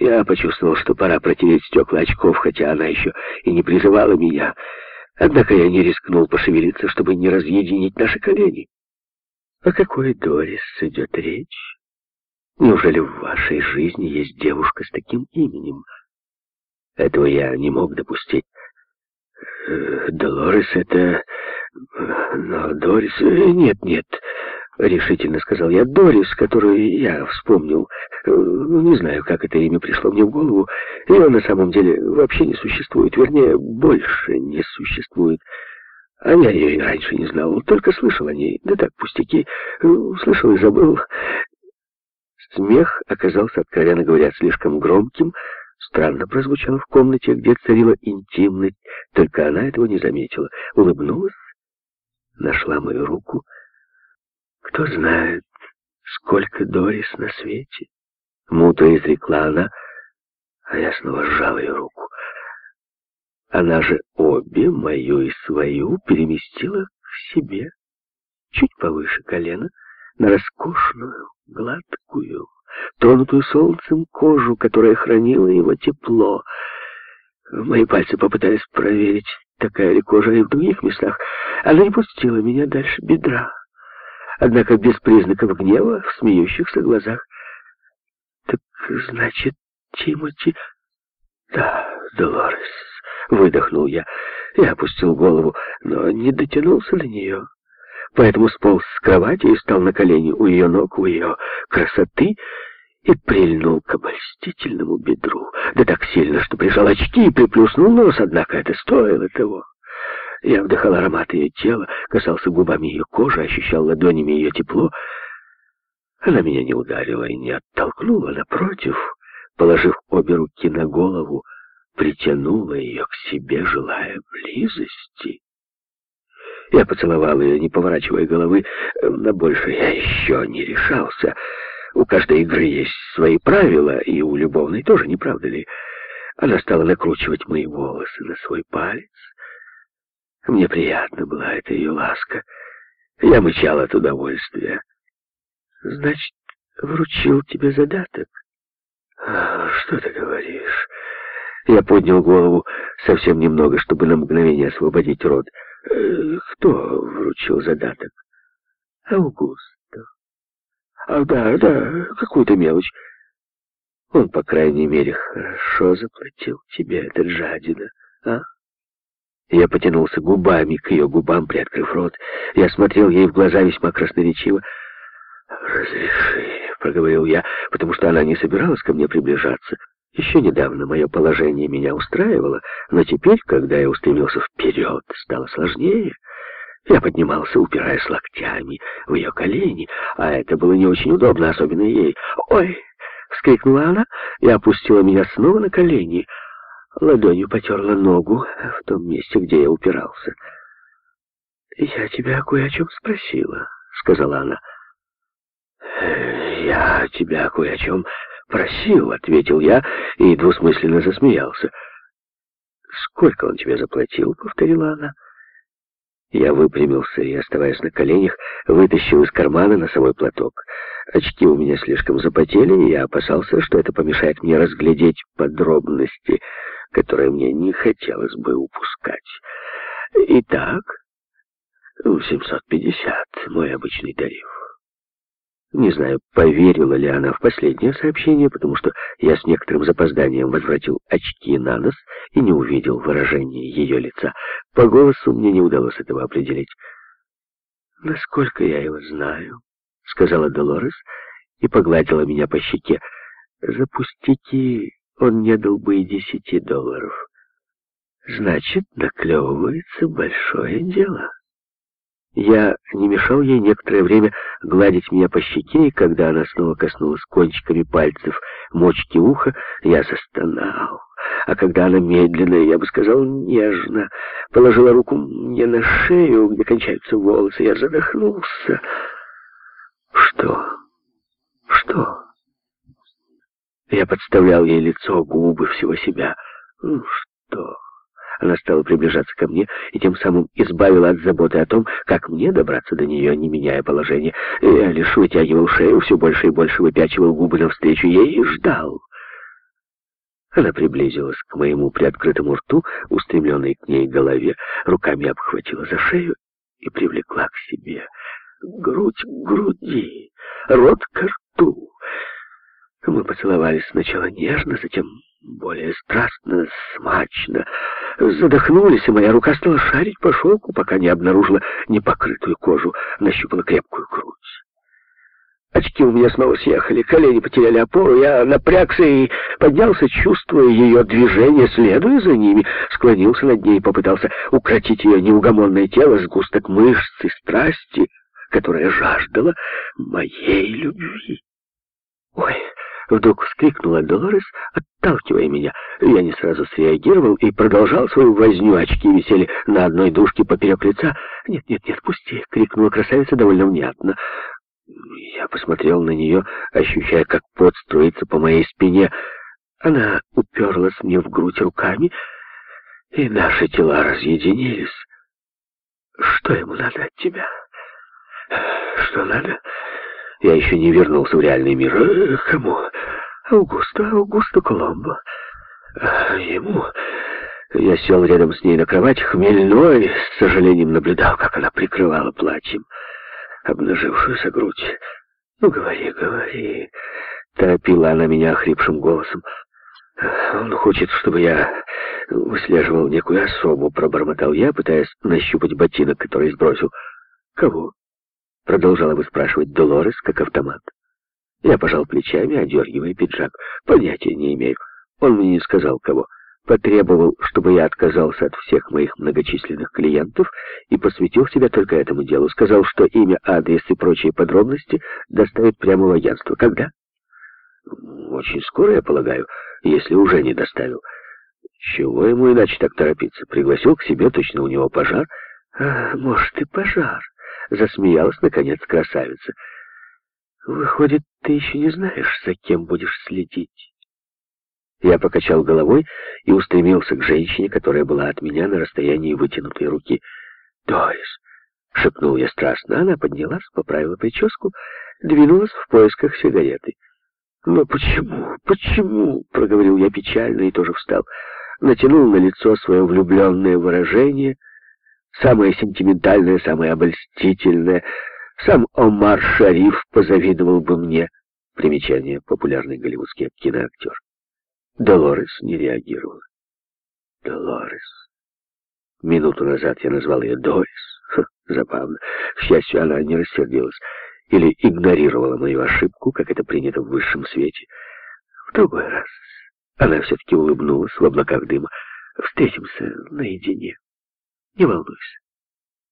Я почувствовал, что пора протереть стекла очков, хотя она еще и не призывала меня. Однако я не рискнул пошевелиться, чтобы не разъединить наши колени. О какой Дорис идет речь? Неужели в вашей жизни есть девушка с таким именем? Этого я не мог допустить. Э, Долорес — это... Но Дорис... Э, нет, нет, — решительно сказал я. Дорис, которую я вспомнил. Э, не знаю, как это имя пришло мне в голову. Ее на самом деле вообще не существует. Вернее, больше не существует. А я ее и раньше не знал. Только слышал о ней. Да так, пустяки. Слышал и забыл. Смех оказался, откровенно говоря, слишком громким, странно прозвучало в комнате, где царила интимность, только она этого не заметила. Улыбнулась, нашла мою руку. Кто знает, сколько Дорис на свете. Муто изрекла она, а я снова сжал ее руку. Она же обе, мою и свою, переместила к себе, чуть повыше колена, на роскошную, гладкую, тронутую солнцем кожу, которая хранила его тепло. Мои пальцы попытались проверить, такая ли кожа и в других местах. Она не пустила меня дальше бедра. Однако без признаков гнева в смеющихся глазах. «Так, значит, Тимоти...» «Да, Долорес», — выдохнул я. Я опустил голову, но не дотянулся до нее. Поэтому сполз с кровати и стал на колени у ее ног, у ее красоты, и прильнул к обольстительному бедру. Да так сильно, что прижал очки и приплюснул нос, однако это стоило того. Я вдыхал аромат ее тела, касался губами ее кожи, ощущал ладонями ее тепло. Она меня не ударила и не оттолкнула, напротив, положив обе руки на голову, притянула ее к себе, желая близости. Я поцеловал ее, не поворачивая головы, на больше я еще не решался. У каждой игры есть свои правила, и у любовной тоже, не правда ли? Она стала накручивать мои волосы на свой палец. Мне приятно была эта ее ласка. Я мычал от удовольствия. «Значит, вручил тебе задаток?» а, «Что ты говоришь?» Я поднял голову совсем немного, чтобы на мгновение освободить рот. Э, «Кто вручил задаток?» «Аугустов». «Ах, да, да, какую-то мелочь. Он, по крайней мере, хорошо заплатил тебе, этот жадина, а?» Я потянулся губами к ее губам, приоткрыв рот. Я смотрел ей в глаза весьма красноречиво. «Разреши», — проговорил я, потому что она не собиралась ко мне приближаться. Еще недавно мое положение меня устраивало, но теперь, когда я устремился вперед, стало сложнее. Я поднимался, упираясь локтями в ее колени, а это было не очень удобно, особенно ей. «Ой!» — вскрикнула она и опустила меня снова на колени. Ладонью потерла ногу в том месте, где я упирался. «Я тебя кое о чем спросила», — сказала она. «Э, «Я тебя кое о чем «Просил», — ответил я и двусмысленно засмеялся. «Сколько он тебе заплатил?» — повторила она. Я выпрямился и, оставаясь на коленях, вытащил из кармана носовой платок. Очки у меня слишком запотели, и я опасался, что это помешает мне разглядеть подробности, которые мне не хотелось бы упускать. Итак, 750 — мой обычный тариф. Не знаю, поверила ли она в последнее сообщение, потому что я с некоторым запозданием возвратил очки на нос и не увидел выражения ее лица. По голосу мне не удалось этого определить. «Насколько я его знаю», — сказала Долорес и погладила меня по щеке. «За пустяки он не дал бы и десяти долларов. Значит, наклевывается большое дело». Я не мешал ей некоторое время гладить меня по щеке, и когда она снова коснулась кончиками пальцев мочки уха, я застонал. А когда она медленно, я бы сказал, нежно, положила руку мне на шею, где кончаются волосы, я задохнулся. Что? Что? Я подставлял ей лицо, губы, всего себя. Ну, что? Она стала приближаться ко мне и тем самым избавила от заботы о том, как мне добраться до нее, не меняя положение. Я лишь вытягивал шею, все больше и больше выпячивал губы навстречу ей и ждал. Она приблизилась к моему приоткрытому рту, устремленной к ней голове, руками обхватила за шею и привлекла к себе. Грудь к груди, рот к рту. Мы поцеловались сначала нежно, затем более страстно, смачно. Задохнулись, и моя рука стала шарить по шелку, пока не обнаружила непокрытую кожу, нащупала крепкую грудь. Очки у меня снова съехали, колени потеряли опору. Я напрягся и поднялся, чувствуя ее движение, следуя за ними. Склонился над ней и попытался укротить ее неугомонное тело, сгусток мышц и страсти, которая жаждала моей любви. «Ой!» — вдруг вскрикнула Долорес, отталкивая меня. Я не сразу среагировал и продолжал свою возню. Очки висели на одной дужке поперек лица. «Нет, нет, нет, пусти!» — крикнула красавица довольно внятно. Я посмотрел на нее, ощущая, как пот струится по моей спине. Она уперлась мне в грудь руками, и наши тела разъединились. «Что ему надо от тебя? Что надо?» Я еще не вернулся в реальный мир. Э, кому? Аугусту, Аугусту Коломбо. А ему... Я сел рядом с ней на кровать, хмельной, с сожалением наблюдал, как она прикрывала платьем обнажившуюся грудь. «Ну, говори, говори», — торопила она меня хрипшим голосом. «Он хочет, чтобы я выслеживал некую особу», — пробормотал я, пытаясь нащупать ботинок, который сбросил. «Кого?» — продолжала выспрашивать Долорес, как автомат. Я пожал плечами, одергивая пиджак. «Понятия не имею. Он мне не сказал, кого» потребовал, чтобы я отказался от всех моих многочисленных клиентов и посвятил себя только этому делу. Сказал, что имя, адрес и прочие подробности доставит прямо в агентство. Когда? Очень скоро, я полагаю, если уже не доставил. Чего ему иначе так торопиться? Пригласил к себе, точно у него пожар. А, может, и пожар. Засмеялась, наконец, красавица. Выходит, ты еще не знаешь, за кем будешь следить. Я покачал головой и устремился к женщине, которая была от меня на расстоянии вытянутой руки. «Дорис!» — шепнул я страстно. Она поднялась, поправила прическу, двинулась в поисках сигареты. «Но почему? Почему?» — проговорил я печально и тоже встал. Натянул на лицо свое влюбленное выражение, самое сентиментальное, самое обольстительное. Сам Омар Шариф позавидовал бы мне. Примечание — популярный голливудский киноактер. Долорес не реагировала. Долорес. Минуту назад я назвал ее Дорис. Ха, забавно. К счастью, она не рассердилась или игнорировала мою ошибку, как это принято в высшем свете. В другой раз она все-таки улыбнулась в облаках дыма. Встретимся наедине. Не волнуйся.